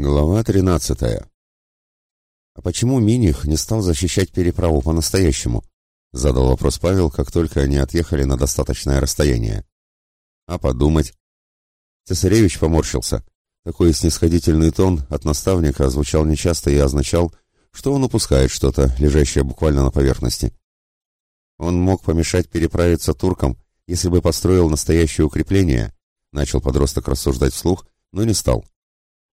Глава 13. А почему Миних не стал защищать переправу по-настоящему? задал вопрос Павел, как только они отъехали на достаточное расстояние. А подумать. Цесаревич поморщился. Такой снисходительный тон от наставника звучал нечасто и означал, что он упускает что-то, лежащее буквально на поверхности. Он мог помешать переправиться туркам, если бы построил настоящее укрепление, начал подросток рассуждать вслух, но не стал.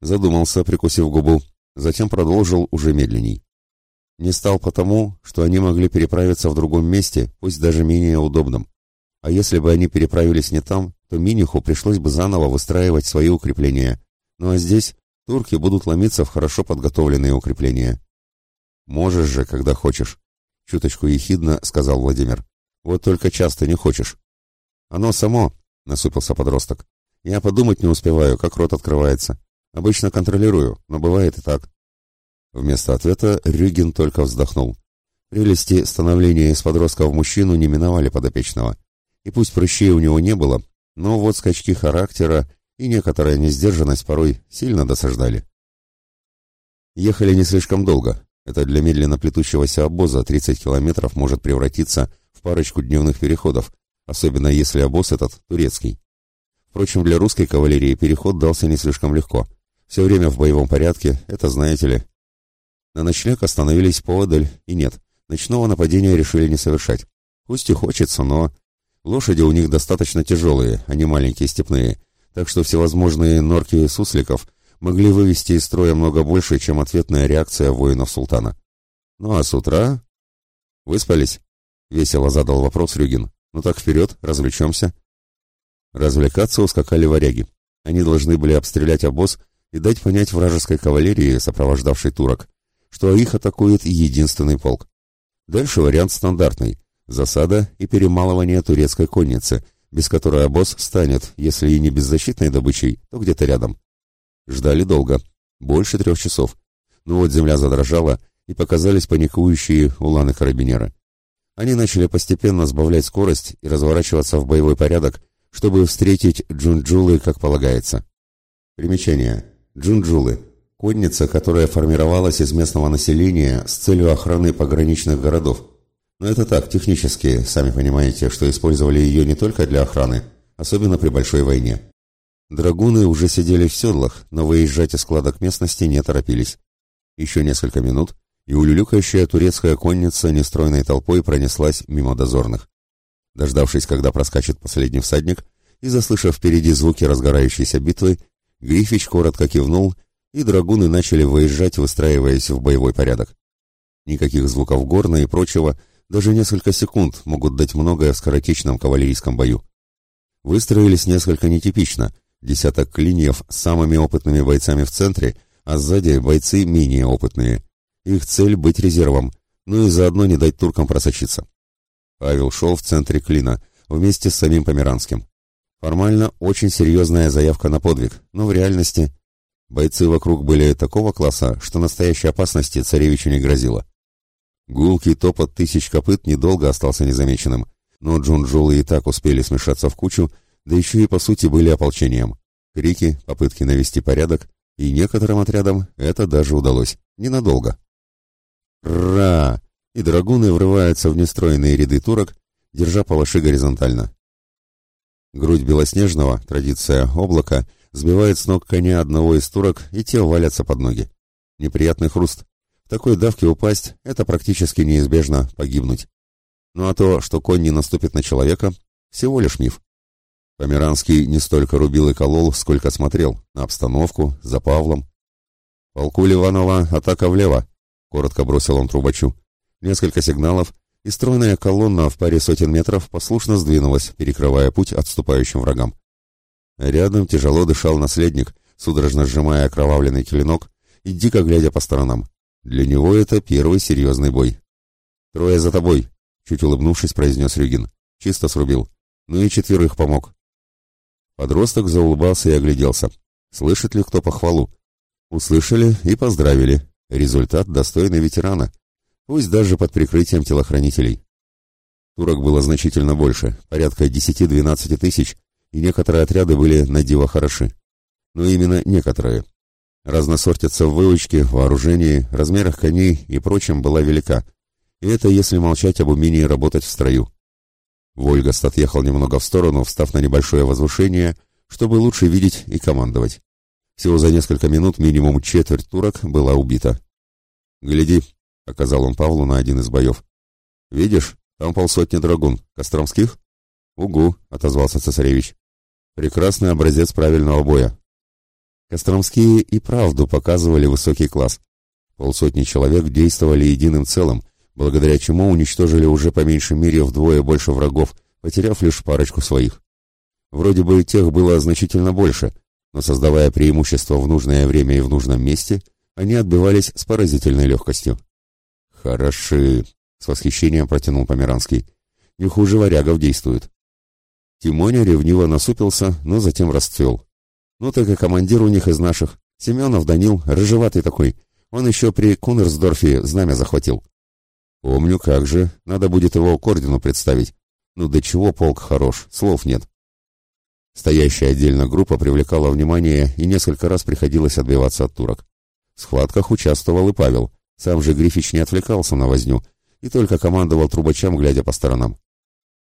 Задумался, прикусив губу, затем продолжил уже медленней. Не стал потому, что они могли переправиться в другом месте, пусть даже менее удобном. А если бы они переправились не там, то Миниху пришлось бы заново выстраивать свои укрепления. Ну а здесь турки будут ломиться в хорошо подготовленные укрепления. «Можешь же, когда хочешь», — чуточку ехидно сказал Владимир. «Вот только часто не хочешь». «Оно само», — насупился подросток. «Я подумать не успеваю, как рот открывается. Обычно контролирую, но бывает и так. Вместо ответа Рюгин только вздохнул. Прелести становления из подростка в мужчину не миновали подопечного. И пусть прыщей у него не было, но вот скачки характера и некоторая несдержанность порой сильно досаждали. Ехали не слишком долго. Это для медленно плетущегося обоза 30 километров может превратиться в парочку дневных переходов, особенно если обоз этот турецкий. Впрочем, для русской кавалерии переход дался не слишком легко – все время в боевом порядке, это знаете ли. На ночлег остановились поодаль, и нет, ночного нападения решили не совершать. Пусть и хочется, но... Лошади у них достаточно тяжелые, а не маленькие степные, так что всевозможные норки сусликов могли вывести из строя много больше, чем ответная реакция воинов султана. Ну а с утра... Выспались? Весело задал вопрос Рюгин. Ну так вперед, развлечемся. Развлекаться ускакали варяги. Они должны были обстрелять обоз и дать понять вражеской кавалерии, сопровождавшей турок, что их атакует единственный полк. Дальше вариант стандартный – засада и перемалывание турецкой конницы, без которой обоз станет, если и не беззащитной добычей, то где-то рядом. Ждали долго, больше трех часов. Но вот земля задрожала, и показались паникующие уланы-карабинеры. Они начали постепенно сбавлять скорость и разворачиваться в боевой порядок, чтобы встретить джунджулы, как полагается. Примечание. Джунджулы – конница, которая формировалась из местного населения с целью охраны пограничных городов. Но это так, технически, сами понимаете, что использовали ее не только для охраны, особенно при большой войне. Драгуны уже сидели в седлах, но выезжать из складок местности не торопились. Еще несколько минут, и улюлюкающая турецкая конница нестройной толпой пронеслась мимо дозорных. Дождавшись, когда проскачет последний всадник, и заслышав впереди звуки разгорающейся битвы, Грифич коротко кивнул, и драгуны начали выезжать, выстраиваясь в боевой порядок. Никаких звуков горна и прочего, даже несколько секунд могут дать многое в скоротечном кавалерийском бою. Выстроились несколько нетипично, десяток клиньев с самыми опытными бойцами в центре, а сзади бойцы менее опытные. Их цель — быть резервом, ну и заодно не дать туркам просочиться. Павел шел в центре клина, вместе с самим Померанским. Формально очень серьезная заявка на подвиг, но в реальности бойцы вокруг были такого класса, что настоящей опасности царевичу не грозило. Гулкий топот тысяч копыт недолго остался незамеченным, но джунджулы и так успели смешаться в кучу, да еще и по сути были ополчением. Крики, попытки навести порядок, и некоторым отрядам это даже удалось. Ненадолго. Ра! И драгуны врываются в нестроенные ряды турок, держа палаши горизонтально. Грудь белоснежного, традиция облака, сбивает с ног коня одного из турок, и те валятся под ноги. Неприятный хруст. В такой давке упасть — это практически неизбежно погибнуть. Ну а то, что конь не наступит на человека, всего лишь миф. Померанский не столько рубил и колол, сколько смотрел на обстановку, за Павлом. «Полку Ливанова, атака влево!» — коротко бросил он трубачу. Несколько сигналов, и стройная колонна в паре сотен метров послушно сдвинулась, перекрывая путь отступающим врагам. Рядом тяжело дышал наследник, судорожно сжимая окровавленный клинок и дико глядя по сторонам. Для него это первый серьезный бой. «Трое за тобой», — чуть улыбнувшись, произнес Рюгин. «Чисто срубил. Ну и четверых помог». Подросток заулыбался и огляделся. Слышит ли кто похвалу? Услышали и поздравили. Результат достойный ветерана пусть даже под прикрытием телохранителей. Турок было значительно больше, порядка 10-12 тысяч, и некоторые отряды были на диво хороши. Но именно некоторые. Разносортица в выучке, вооружении, размерах коней и прочем была велика. И это если молчать об умении работать в строю. Вольгаст отъехал немного в сторону, встав на небольшое возвышение, чтобы лучше видеть и командовать. Всего за несколько минут минимум четверть турок была убита. «Гляди», — показал он Павлу на один из боев. «Видишь, там полсотни драгун. Костромских?» «Угу», — отозвался цесаревич. «Прекрасный образец правильного боя». Костромские и правду показывали высокий класс. Полсотни человек действовали единым целым, благодаря чему уничтожили уже по меньшей мере вдвое больше врагов, потеряв лишь парочку своих. Вроде бы тех было значительно больше, но создавая преимущество в нужное время и в нужном месте, они отбивались с поразительной легкостью. «Хороши!» — с восхищением протянул Померанский. «Не хуже варягов действуют». Тимоня ревниво насупился, но затем расцвел. «Ну так и командир у них из наших. Семенов Данил, рыжеватый такой. Он еще при Кунерсдорфе знамя захватил». «Помню, как же. Надо будет его к ордену представить. Ну до чего полк хорош, слов нет». Стоящая отдельно группа привлекала внимание и несколько раз приходилось отбиваться от турок. В схватках участвовал и Павел. Сам же Грифич не отвлекался на возню и только командовал трубачам, глядя по сторонам.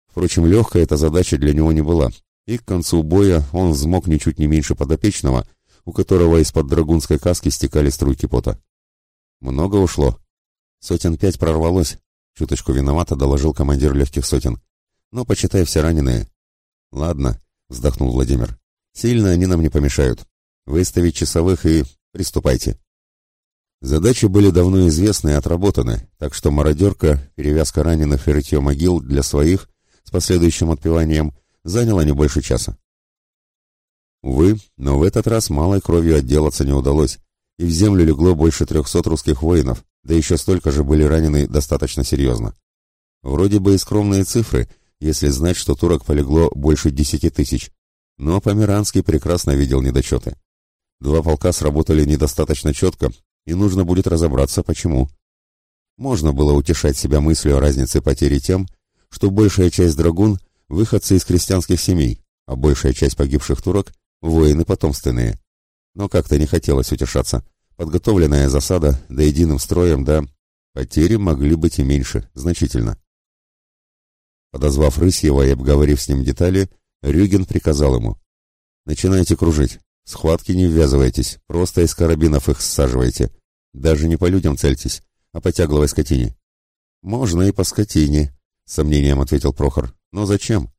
Впрочем, легкая эта задача для него не была, и к концу боя он взмок ничуть не меньше подопечного, у которого из-под драгунской каски стекали струйки пота. Много ушло. Сотен пять прорвалось, чуточку виновато доложил командир легких сотен. Но почитай все раненые. Ладно, — вздохнул Владимир. «Сильно они нам не помешают. Выставить часовых и приступайте». Задачи были давно известны и отработаны, так что мародерка, перевязка раненых и рытье могил для своих с последующим отпеванием заняла не больше часа. Увы, но в этот раз малой кровью отделаться не удалось, и в землю легло больше трехсот русских воинов, да еще столько же были ранены достаточно серьезно. Вроде бы и скромные цифры — если знать, что турок полегло больше десяти тысяч. Но Померанский прекрасно видел недочеты. Два полка сработали недостаточно четко, и нужно будет разобраться, почему. Можно было утешать себя мыслью о разнице потери тем, что большая часть драгун – выходцы из крестьянских семей, а большая часть погибших турок – воины потомственные. Но как-то не хотелось утешаться. Подготовленная засада, да единым строем, да, потери могли быть и меньше, значительно. Подозвав Рысьева и обговорив с ним детали, Рюгин приказал ему. «Начинайте кружить. Схватки не ввязывайтесь, просто из карабинов их саживайте. Даже не по людям цельтесь, а по тягловой скотине». «Можно и по скотине», — сомнением ответил Прохор. «Но зачем?»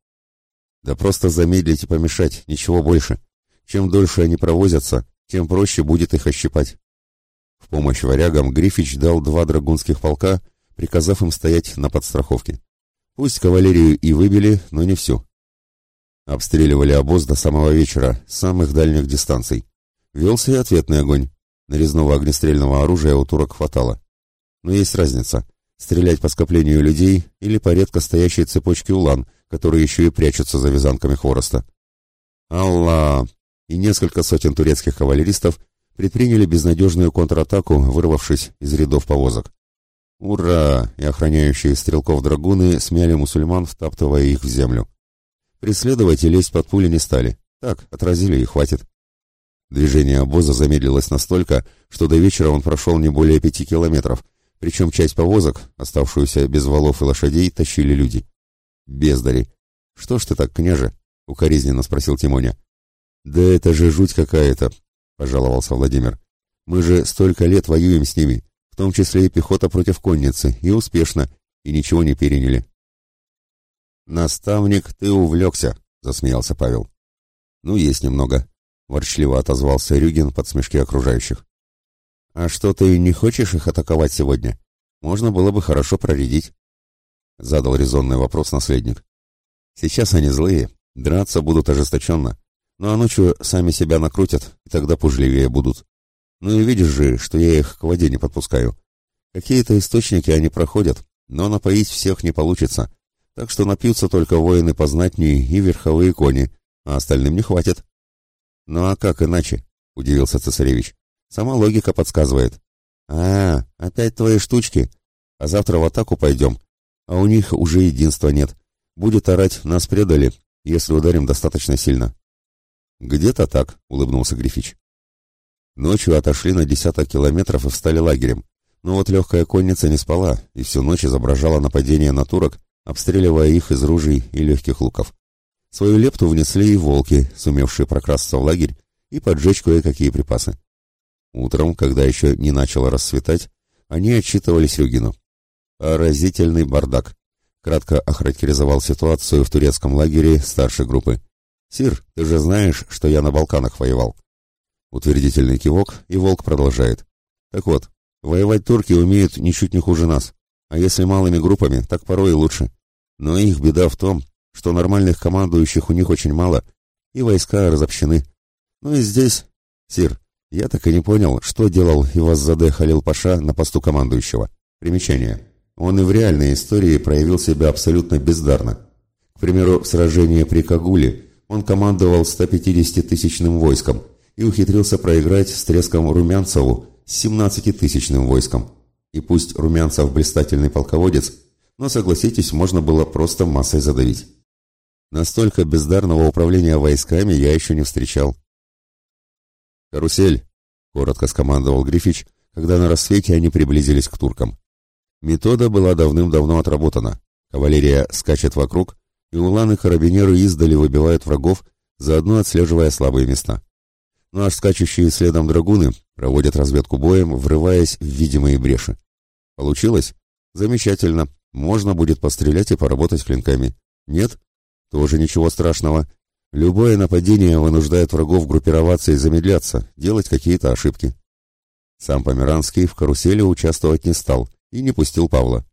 «Да просто замедлить и помешать, ничего больше. Чем дольше они провозятся, тем проще будет их ощипать». В помощь варягам Грифич дал два драгунских полка, приказав им стоять на подстраховке. Пусть кавалерию и выбили, но не всю. Обстреливали обоз до самого вечера, с самых дальних дистанций. Велся и ответный огонь. Нарезного огнестрельного оружия у турок хватало. Но есть разница. Стрелять по скоплению людей или по редко стоящей цепочке улан, которые еще и прячутся за вязанками хвороста. Алла! И несколько сотен турецких кавалеристов предприняли безнадежную контратаку, вырвавшись из рядов повозок. Ура! И охраняющие стрелков драгуны смяли мусульман, втаптывая их в землю. Преследовать и лезть под пули не стали. Так, отразили и хватит. Движение обоза замедлилось настолько, что до вечера он прошел не более пяти километров, причем часть повозок, оставшуюся без валов и лошадей, тащили люди. «Бездари! Что ж ты так, княже?» — укоризненно спросил Тимоня. «Да это же жуть какая-то!» — пожаловался Владимир. «Мы же столько лет воюем с ними, в том числе и пехота против конницы, и успешно, и ничего не переняли. «Наставник, ты увлекся», — засмеялся Павел. «Ну, есть немного», — ворчливо отозвался Рюгин под смешки окружающих. «А что, ты не хочешь их атаковать сегодня? Можно было бы хорошо проредить», — задал резонный вопрос наследник. «Сейчас они злые, драться будут ожесточенно, ну а ночью сами себя накрутят, и тогда пужливее будут. Ну и видишь же, что я их к воде не подпускаю. Какие-то источники они проходят, но напоить всех не получится. Так что напьются только воины познатнее и верховые кони, а остальным не хватит. Ну а как иначе? Удивился цесаревич. Сама логика подсказывает. А, опять твои штучки. А завтра в атаку пойдем. А у них уже единства нет. Будет орать, нас предали, если ударим достаточно сильно. Где-то так, улыбнулся Грифич. Ночью отошли на десяток километров и встали лагерем. Но вот легкая конница не спала и всю ночь изображала нападение на турок, обстреливая их из ружей и легких луков. Свою лепту внесли и волки, сумевшие прокрасться в лагерь и поджечь кое-какие припасы. Утром, когда еще не начало рассветать, они отчитывались Югину. «Поразительный бардак», — кратко охарактеризовал ситуацию в турецком лагере старшей группы. «Сир, ты же знаешь, что я на Балканах воевал». Утвердительный кивок, и Волк продолжает. «Так вот, воевать турки умеют ничуть не хуже нас, а если малыми группами, так порой и лучше. Но их беда в том, что нормальных командующих у них очень мало, и войска разобщены. Ну и здесь, Сир, я так и не понял, что делал Иваззаде Халил Паша на посту командующего. Примечание. Он и в реальной истории проявил себя абсолютно бездарно. К примеру, в сражении при Кагуле он командовал 150-тысячным войском и ухитрился проиграть с треском Румянцеву с 17-тысячным войском. И пусть Румянцев блистательный полководец, но, согласитесь, можно было просто массой задавить. Настолько бездарного управления войсками я еще не встречал. «Карусель!» — коротко скомандовал Грифич, когда на рассвете они приблизились к туркам. Метода была давным-давно отработана. Кавалерия скачет вокруг, и уланы-карабинеры издали выбивают врагов, заодно отслеживая слабые места. Ну а скачущие следом драгуны проводят разведку боем, врываясь в видимые бреши. Получилось? Замечательно. Можно будет пострелять и поработать клинками. Нет? Тоже ничего страшного. Любое нападение вынуждает врагов группироваться и замедляться, делать какие-то ошибки. Сам Померанский в карусели участвовать не стал и не пустил Павла.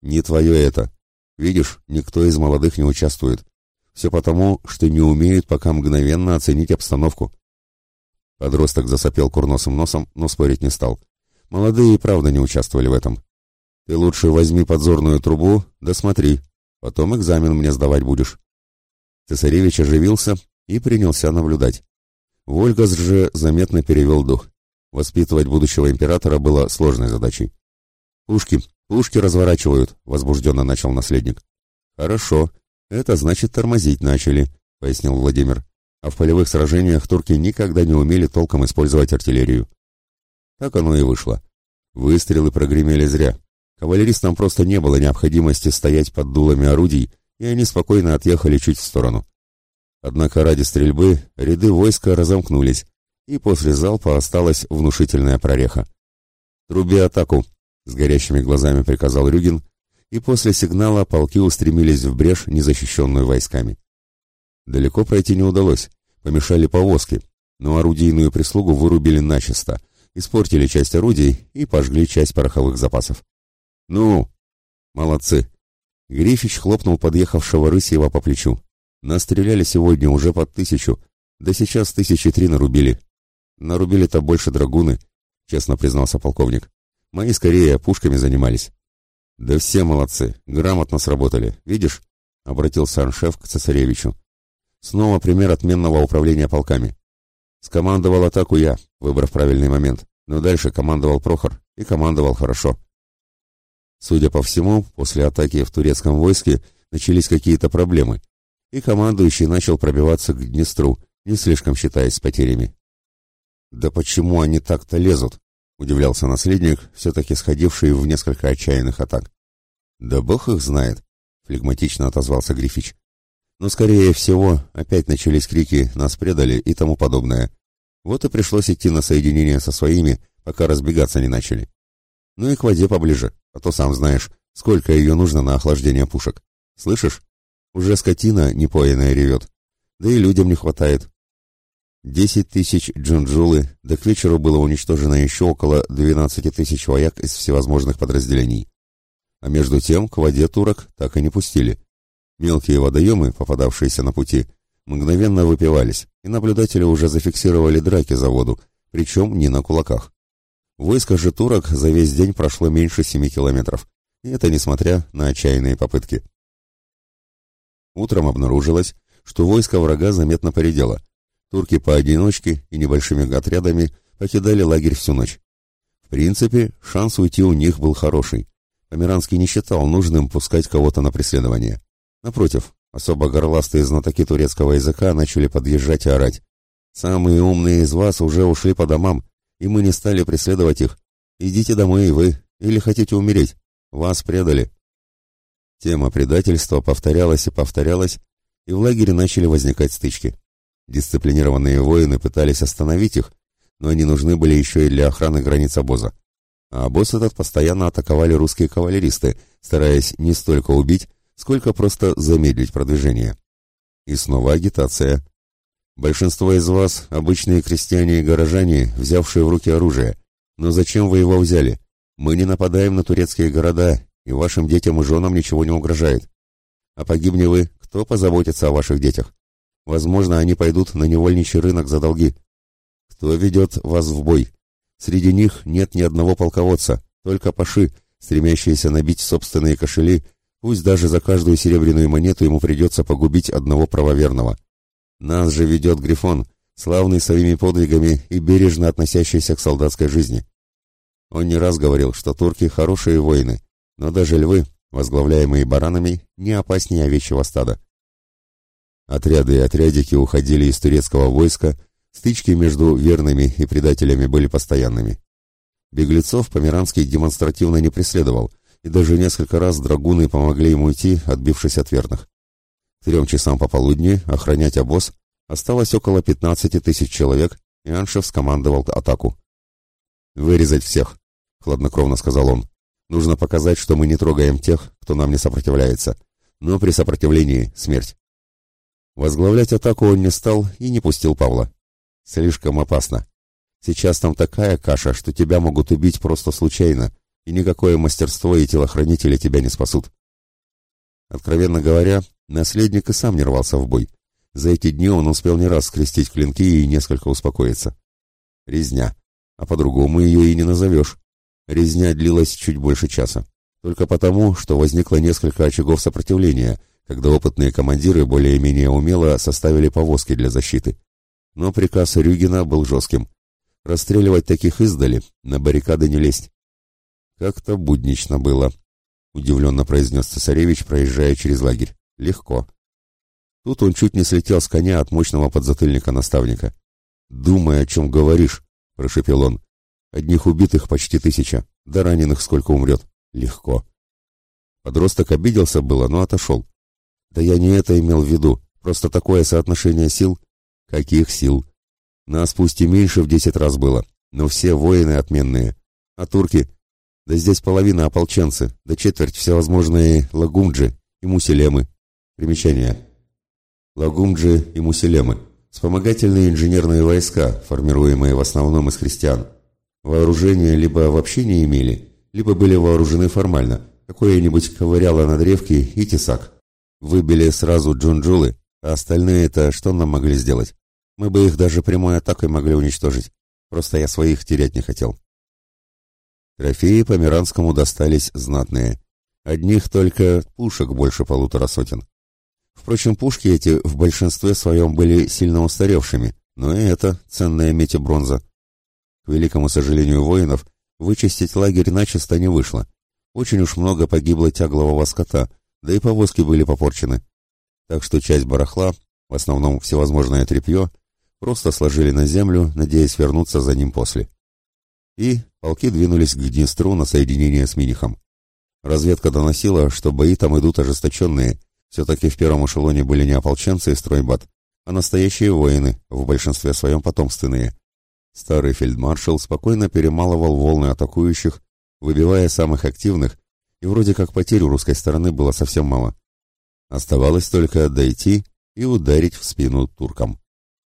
«Не твое это. Видишь, никто из молодых не участвует. Все потому, что не умеют пока мгновенно оценить обстановку». Подросток засопел курносым носом, но спорить не стал. Молодые и правда не участвовали в этом. «Ты лучше возьми подзорную трубу, да. Потом экзамен мне сдавать будешь». Цесаревич оживился и принялся наблюдать. Вольгас же заметно перевел дух. Воспитывать будущего императора было сложной задачей. «Пушки, пушки разворачивают», — возбужденно начал наследник. «Хорошо, это значит тормозить начали», — пояснил Владимир. «А в полевых сражениях турки никогда не умели толком использовать артиллерию». Так оно и вышло. Выстрелы прогремели зря. Кавалеристам просто не было необходимости стоять под дулами орудий и они спокойно отъехали чуть в сторону. Однако ради стрельбы ряды войска разомкнулись, и после залпа осталась внушительная прореха. «Труби атаку!» — с горящими глазами приказал Рюгин, и после сигнала полки устремились в брешь, незащищенную войсками. Далеко пройти не удалось, помешали повозки, но орудийную прислугу вырубили начисто, испортили часть орудий и пожгли часть пороховых запасов. «Ну, молодцы!» Грифич хлопнул подъехавшего Рысьева по плечу. Настреляли сегодня уже под тысячу, да сейчас тысячи три нарубили. Нарубили-то больше драгуны, честно признался полковник. Мои скорее пушками занимались. Да все молодцы, грамотно сработали, видишь? Обратился аншеф к цесаревичу. Снова пример отменного управления полками. Скомандовал атаку я, выбрав правильный момент, но дальше командовал Прохор, и командовал хорошо. Судя по всему, после атаки в турецком войске начались какие-то проблемы, и командующий начал пробиваться к Днестру, не слишком считаясь с потерями. «Да почему они так-то лезут?» — удивлялся наследник, все-таки сходивший в несколько отчаянных атак. «Да бог их знает», — флегматично отозвался Грифич. «Но, скорее всего, опять начались крики «нас предали» и тому подобное. Вот и пришлось идти на соединение со своими, пока разбегаться не начали. Ну и к воде поближе, а то сам знаешь, сколько ее нужно на охлаждение пушек. Слышишь? Уже скотина непоенная ревет. Да и людям не хватает. Десять тысяч джунджулы, да к вечеру было уничтожено еще около двенадцати тысяч вояк из всевозможных подразделений. А между тем к воде турок так и не пустили. Мелкие водоемы, попадавшиеся на пути, мгновенно выпивались, и наблюдатели уже зафиксировали драки за воду, причем не на кулаках. Войско же турок за весь день прошло меньше семи километров, и это несмотря на отчаянные попытки. Утром обнаружилось, что войско врага заметно поредело. Турки поодиночке и небольшими отрядами покидали лагерь всю ночь. В принципе, шанс уйти у них был хороший. Померанский не считал нужным пускать кого-то на преследование. Напротив, особо горластые знатоки турецкого языка начали подъезжать и орать. «Самые умные из вас уже ушли по домам, и мы не стали преследовать их. Идите домой и вы, или хотите умереть. Вас предали». Тема предательства повторялась и повторялась, и в лагере начали возникать стычки. Дисциплинированные воины пытались остановить их, но они нужны были еще и для охраны границ обоза. А обоз этот постоянно атаковали русские кавалеристы, стараясь не столько убить, сколько просто замедлить продвижение. И снова агитация. Большинство из вас – обычные крестьяне и горожане, взявшие в руки оружие. Но зачем вы его взяли? Мы не нападаем на турецкие города, и вашим детям и женам ничего не угрожает. А погибни вы, кто позаботится о ваших детях? Возможно, они пойдут на невольничий рынок за долги. Кто ведет вас в бой? Среди них нет ни одного полководца, только паши, стремящиеся набить собственные кошели, пусть даже за каждую серебряную монету ему придется погубить одного правоверного. Нас же ведет Грифон, славный своими подвигами и бережно относящийся к солдатской жизни. Он не раз говорил, что турки хорошие воины, но даже львы, возглавляемые баранами, не опаснее овечьего стада. Отряды и отрядики уходили из турецкого войска, стычки между верными и предателями были постоянными. Беглецов Померанский демонстративно не преследовал, и даже несколько раз драгуны помогли ему уйти, отбившись от верных. Трем часам пополудни охранять обоз осталось около 15 тысяч человек, и Аншев скомандовал атаку. «Вырезать всех», — хладнокровно сказал он. «Нужно показать, что мы не трогаем тех, кто нам не сопротивляется. Но при сопротивлении — смерть». Возглавлять атаку он не стал и не пустил Павла. Слишком опасно. Сейчас там такая каша, что тебя могут убить просто случайно, и никакое мастерство и телохранители тебя не спасут. Откровенно говоря, наследник и сам не рвался в бой. За эти дни он успел не раз скрестить клинки и несколько успокоиться. Резня. А по-другому ее и не назовешь. Резня длилась чуть больше часа. Только потому, что возникло несколько очагов сопротивления, когда опытные командиры более-менее умело составили повозки для защиты. Но приказ Рюгина был жестким. Расстреливать таких издали, на баррикады не лезть. Как-то буднично было, удивленно произнес цесаревич, проезжая через лагерь. Легко. Тут он чуть не слетел с коня от мощного подзатыльника наставника. «Думай, о чем говоришь», — прошепел он. «Одних убитых почти тысяча, да раненых сколько умрет. Легко». Подросток обиделся было, но отошел. «Да я не это имел в виду, просто такое соотношение сил». «Каких сил?» «Нас пусть и меньше в десять раз было, но все воины отменные. А турки? Да здесь половина ополченцы, да четверть всевозможные лагумджи и муселемы. Примечание. Лагумджи и Мусилемы – вспомогательные инженерные войска, формируемые в основном из христиан. Вооружение либо вообще не имели, либо были вооружены формально, какое-нибудь ковыряло на древке и тесак. Выбили сразу джунджулы, а остальные-то что нам могли сделать? Мы бы их даже прямой атакой могли уничтожить. Просто я своих терять не хотел. Трофеи по Миранскому достались знатные. Одних только пушек больше полутора сотен. Впрочем, пушки эти в большинстве своем были сильно устаревшими, но и это ценная медь и бронза. К великому сожалению воинов, вычистить лагерь начисто не вышло. Очень уж много погибло тяглового скота, да и повозки были попорчены. Так что часть барахла, в основном всевозможное тряпье, просто сложили на землю, надеясь вернуться за ним после. И полки двинулись к Днестру на соединение с Минихом. Разведка доносила, что бои там идут ожесточенные, все-таки в первом эшелоне были не ополченцы и стройбат, а настоящие воины, в большинстве своем потомственные. Старый фельдмаршал спокойно перемалывал волны атакующих, выбивая самых активных, и вроде как потерь у русской стороны было совсем мало. Оставалось только дойти и ударить в спину туркам.